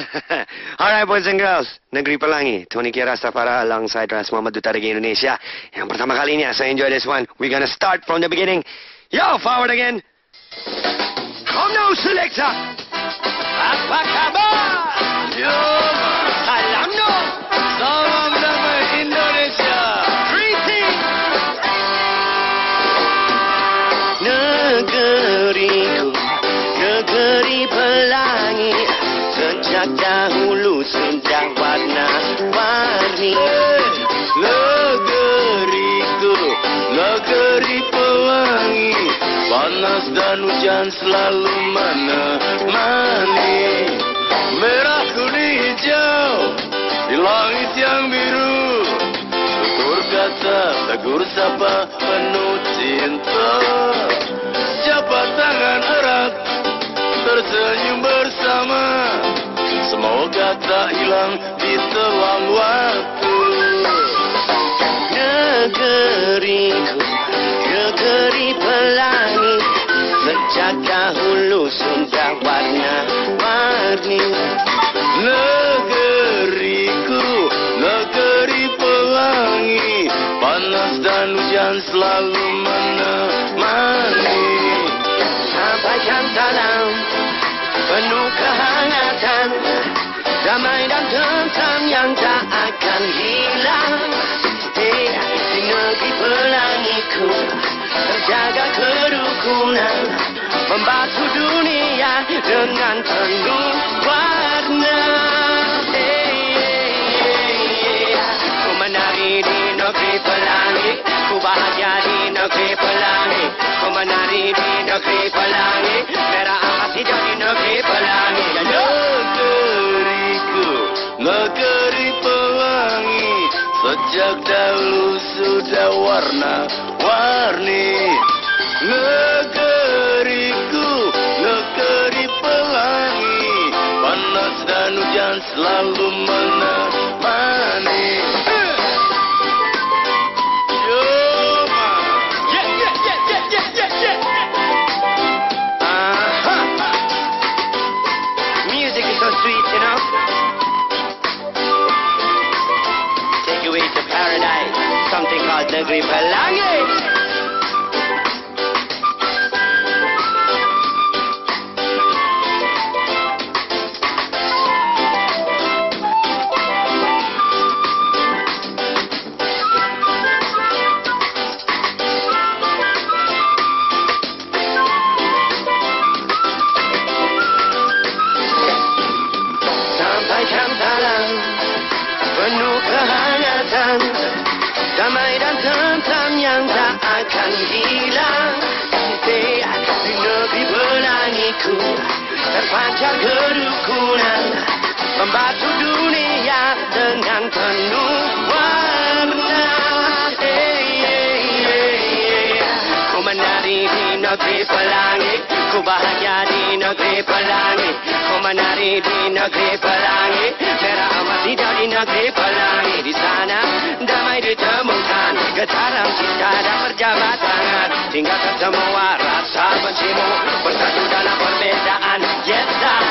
Alright, boys and girls. Negeri Pelangi. Tony Kira Safara alongside Ras Muhammad Duta Reggae Indonesia. Yang pertama kalinya, saya enjoy this one. We're gonna start from the beginning. Yo, forward again. Come now, selector. Apa kabar? Yo, Dahulu sudah warna-warni Negeriku, negeri pelangi Panas dan hujan selalu menemani. Merah kuning hijau di langit yang biru. Tutur kata, tegur sapa, penuh cinta Semoga tak hilang di telang waktu. Negeriku, negeri pelangi Sejak dahulu sudah warna-warni Negeriku, negeri pelangi Panas dan hujan selalu menemani. Sampaikan salam penuh kehangatan Damai dan tentram yang tak akan hilang. Hey, Di negeri pelangiku Terjaga kerukunan. Membasuh dunia dengan penuh warna. Hey, hey. Ku menari di negeri pelangi Ku bahagia di negeri pelangi. Ku menari di negeri pelangi Sejak dahulu sudah warna-warni Negeriku, negeri pelangi. Panas dan hujan selalu menemani Padre Gripelangi. Akan hilang Hey, Di negeri pelangiku Terpancar kerukunan Membasuh dunia dengan penuh warna Hey, hey, hey, hey. Ku menari di negeri pelangi Ku bahagia di negeri pelangi. Ku menari di negeri pelangi Merah amat di negeri pelangi. Di sana damai ditemukan Getaran cinta dan berjabat tangan Tinggalkan semua rasa bencimu. Bersatu dalam perbezaan Yes I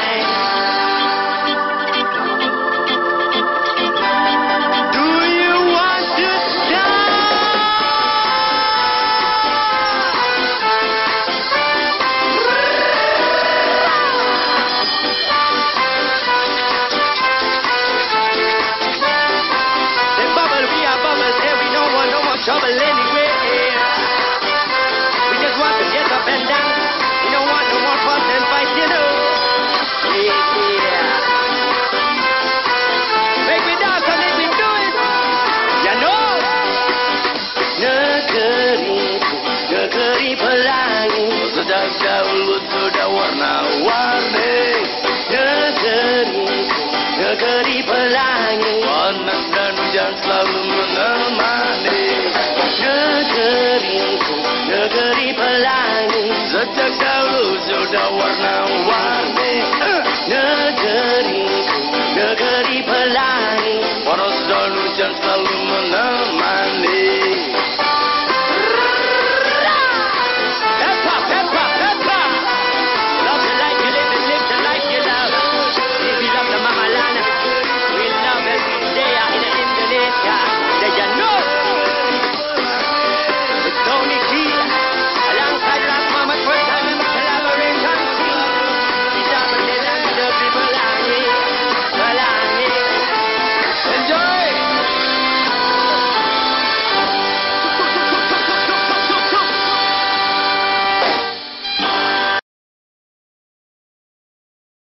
selalu menemani. Negeriku, negeri pelangi. Sejak dahulu sudah warna-warni. Eh, negeriku, negeri pelangi. Poros dan hujan selalu